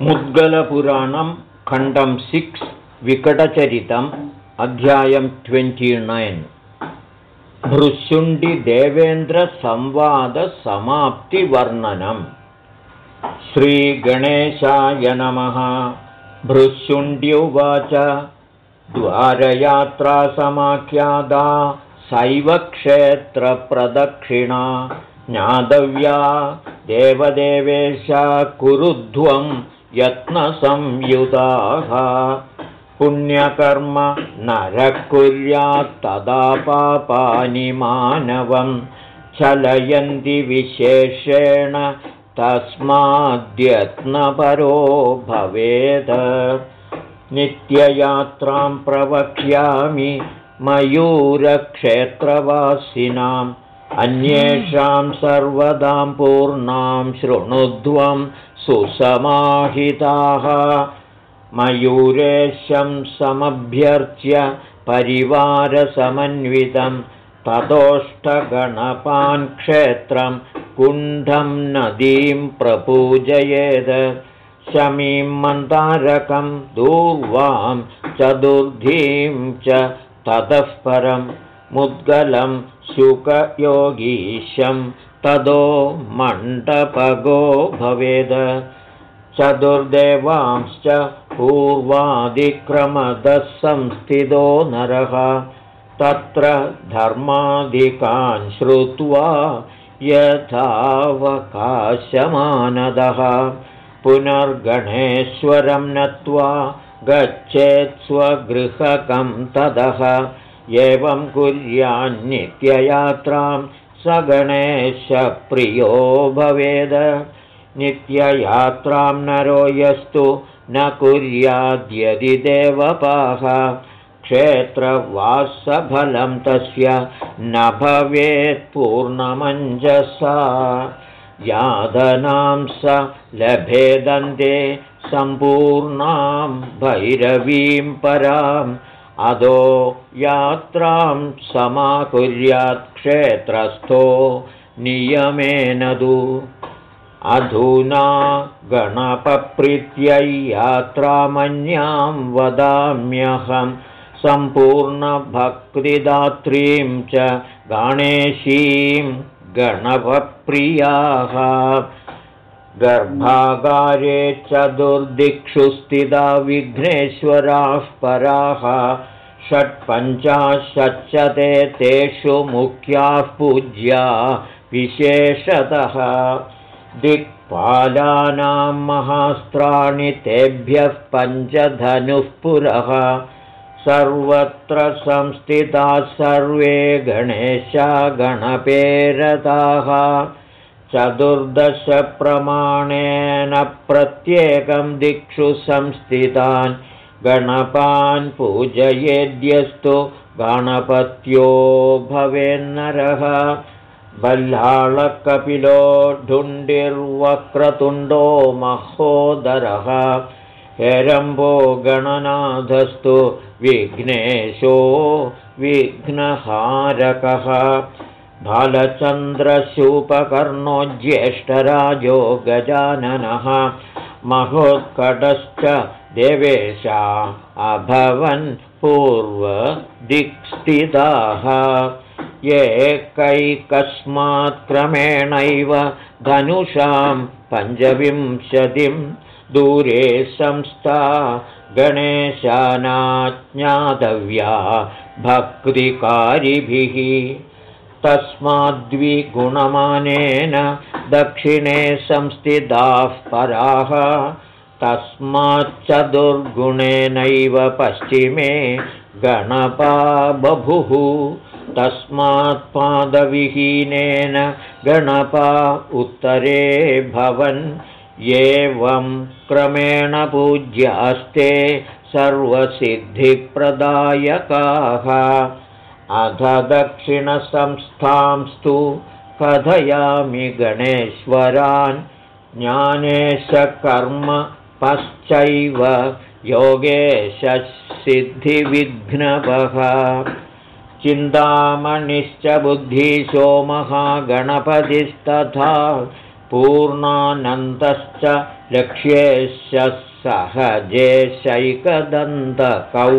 मुद्गलपुराणं खण्डं सिक्स् विकटचरितम् अध्यायं ट्वेण्टिनैन् भृशुण्डिदेवेन्द्रसंवादसमाप्तिवर्णनम् श्रीगणेशाय नमः। भृशुण्ड्युवाच द्वारयात्रासमाख्यादा शैवक्षेत्रप्रदक्षिणा ज्ञातव्या देवदेवेशा कुरुध्वं यत्नसंयुताः। पुण्यकर्म नरः कुर्यात्तदा पापानि मानवं चलयन्ति विशेषेण तस्माद्यत्नपरो भवेत् नित्ययात्रां प्रवक्ष्यामि मयूरक्षेत्रवासिनाम्। अन्येषां सर्वदां पूर्णां शृणुध्वं सुसमाहिताः। मयूरेशं समभ्यर्च्य परिवारसमन्वितं ततोष्टगणपान् क्षेत्रं कुण्ठं नदीं प्रपूजयेद शमीं मन्दारकं दूर्वां चतुर्धीं च ततः परं मुद्गलं शुकयोगीशं तदो मण्डपगो भवेद। चतुर्देवांश्च पूर्वादिक्रमदः संस्थितो नरः। तत्र धर्मादिकान् श्रुत्वा यथावकाशमानदः। पुनर्गणेश्वरं नत्वा गच्छेत् स्वगृहकं तदः एवं कुर्यान्नित्ययात्रां स गणेशप्रियो भवेद। नित्ययात्रां नरो यस्तु न कुर्याद्यदि देवपाः। क्षेत्रवासफलं तस्य न भवेत्पूर्णमञ्जसा यादनां स लभेदन्ते सम्पूर्णां भैरवीं पराम् अदो यात्रां समाकुर्यात् क्षेत्रस्थो नियमेन तु अधुना गणपप्रीत्यै यात्रामन्यां वदाम्यहं सम्पूर्णभक्तिदात्रीं च गणेशीं गणपप्रियाः गर्भागारे चतुर्दिक्षु स्थिता विघ्नेश्वराः पराः षट्पञ्चाशच्च ते तेषु मुख्याः पूज्या विशेषतः। दिक्पालानां महास्त्राणि तेभ्यः पञ्चधनुः पुरः। सर्वत्र संस्थिताः सर्वे गणेशा गणपेरताः चतुर्दशप्रमाणेन प्रत्येकं दिक्षु संस्थितान् गणपान् पूजयेद्यस्तु गणपत्यो भवेन्नरः। बल्लाळकपिलो ढुण्डिर्वक्रतुण्डो महोदरः। हेरम्बो गणनाथस्तु विघ्नेशो विघ्नहारकः बालचन्द्रशूपकर्णो ज्येष्ठराजो गजाननः महोत्कटश्च देवेशा अभवन् पूर्वदिक्स्थिताः एकैकस्मात् क्रमेणैव धनुषां पञ्चविंशतिं दूरे संस्था गणेशानाज्ञातव्या भक्तिकारिभिः तस्माद्विगुणमानेन दक्षिणे संस्थिताः पराः तस्माच्चतुर्गुणेनैव पश्चिमे गणपा बभुः। तस्मात्पादविहीनेन गणपा उत्तरे भवन्। एवं क्रमेण पूज्यास्ते सर्वसिद्धिप्रदायकाः अथ दक्षिणसंस्थांस्तु कथयामि गणेश्वरान्। ज्ञानेशकर्म पश्चैव योगेशसिद्धिविघ्नवः। चिन्तामणिश्च बुद्धिशो महागणपतिस्तथा पूर्णानन्दश्च लक्ष्येश सहजेशैकदन्तकौ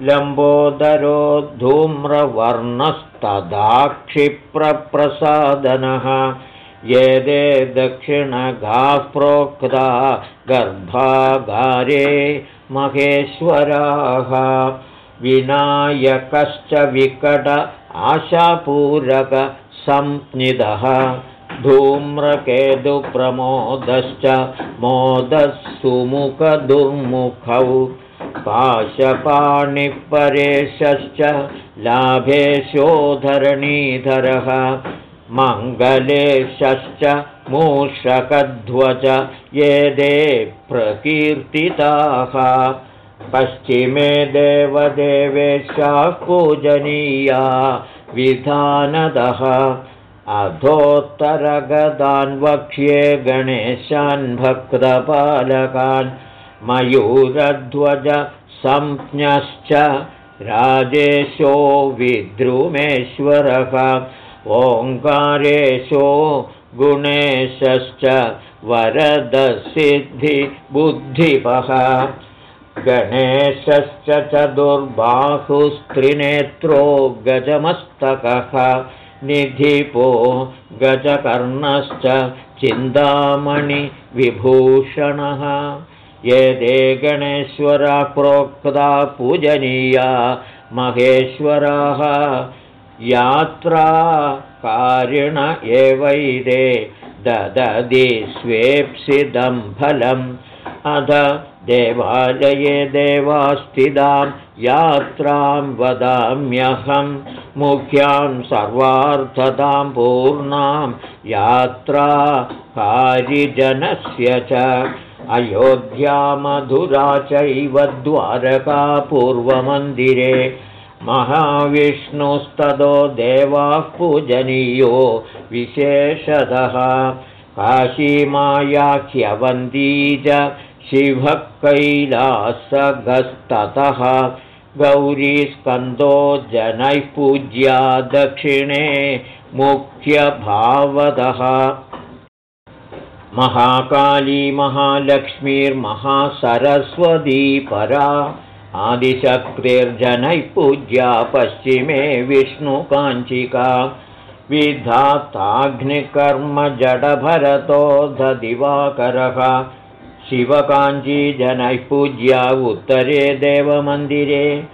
लम्बोदरो धूम्रवर्णस्तदाक्षिप्रप्रसादनः। ये दे दक्षिणगाः प्रोक्ता गर्भागारे महेश्वराः। विनायकश्च विकट आशापूरकसंज्ञितः धूम्रकेतुप्रमोदश्च मोदः सुमुखदुर्मुखौ पाशपाणिपरेशश्च लाभेशोधरणीधरः मङ्गलेशश्च मूषकध्वज ये दे प्रकीर्तिताः। पश्चिमे देवदेवेशाः पूजनीया विधानदः। अधोत्तरगदान् वक्ष्ये गणेशान् भक्तपालकान् मयूरध्वज संज्ञश्च राजेशो विद्रुमेश्वरः ओङ्कारेशो गुणेशश्च वरदसिद्धिबुद्धिपः। गणेशश्च चतुर्बाहुस्त्रिनेत्रो गजमस्तकः निधिपो गजकर्णश्च चिन्तामणिविभूषणः ये गणेश्वरा प्रोक्ता पूजनीया महेश्वराः। यात्रा कारिण एवैदे ददति स्वेप्सिदं फलम् अध देवालये देवास्थितां यात्रां वदाम्यहं। मुख्यां सर्वार्थतां पूर्णां यात्रा कारिजनस्य च अयोध्या मधुरा चैव द्वारका पूर्वमन्दिरे महाविष्णुस्ततो देवाः पूजनीयो विशेषतः काशीमायाख्यवन्ती च शिवः कैलासगस्ततः गौरीस्कन्दो जनैः पूज्या दक्षिणे मुख्यभावदः महाकाली महालक्ष्मीर्महासरस्वती परा। आदिशक्तिर्जनैः पूज्या पश्चिमे विष्णुकाञ्चिका। विधाताग्निकर्मजडभरतो दिवाकरः शिवकाञ्चीजनैः पूज्या उत्तरे देवमन्दिरे।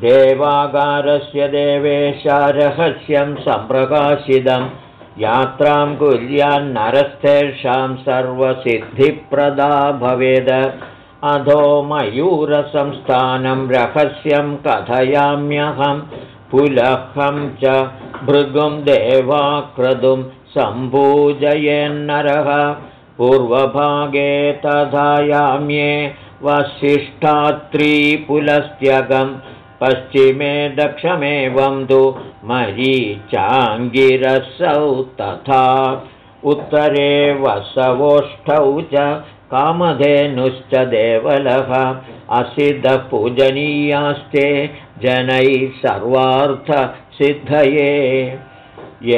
देवागारस्य देवेशारहस्यं सम्प्रकाशितं यात्रां कुर्यान्नरस्थेषां सर्वसिद्धिप्रदा भवेद। अधो मयूरसंस्थानं रहस्यं कथयाम्यहं पुलहं च भृगुं देवाक्रतुं सम्पूजयेन्नरः। पूर्वभागे तथायाम्ये वसिष्ठात्रीपुलस्त्यगं पश्चिमे दक्षमेवं तु मरीचाङ्गिरसौ तथा उत्तरे वसवोष्ठौ च कामधेनुश्च देवलः असिद्धपूजनीयास्ते जनैः सर्वार्थसिद्धये।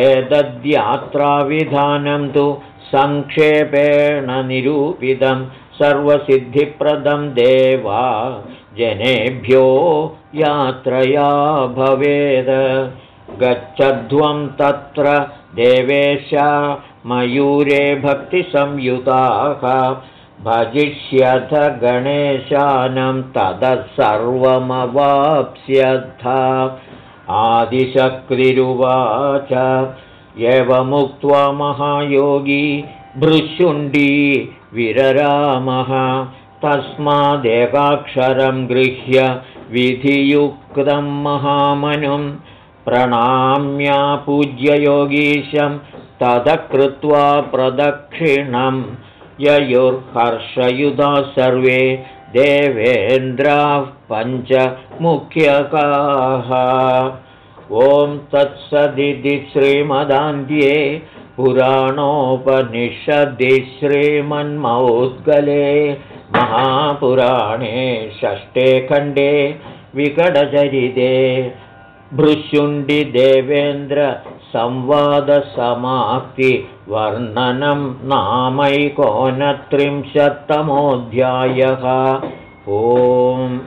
एतद्यात्राविधानं तु सङ्क्षेपेण निरूपितं सर्वसिद्धिप्रदं देवा जनेभ्यो यात्रया भवेद। गच्छध्वं तत्र देवेश मयूरे भक्तिसंयुताः। भजिष्यथ गणेशानं ततः सर्वमवाप्स्यथ आदिशक्तिरुवाच एवमुक्त्वा महायोगी भृशुण्डी विररामः तस्मादेकाक्षरं गृह्य विधियुक्तं महामनुं प्रणाम्यापूज्ययोगीशं ततः कृत्वा प्रदक्षिणं ययुर्हर्षयुधा सर्वे देवेन्द्राः पञ्चमुख्यकाः। ॐ तत्सदिति श्रीमदान्ध्ये पुराणोपनिषदि श्रीमन्मौद्गले महापुराणे षष्ठे खण्डे विकटचरिते भृशुण्डिदेवेन्द्रसंवादसमाप्तिवर्णनं नामैकोनत्रिंशत्तमोऽध्यायः। ओम्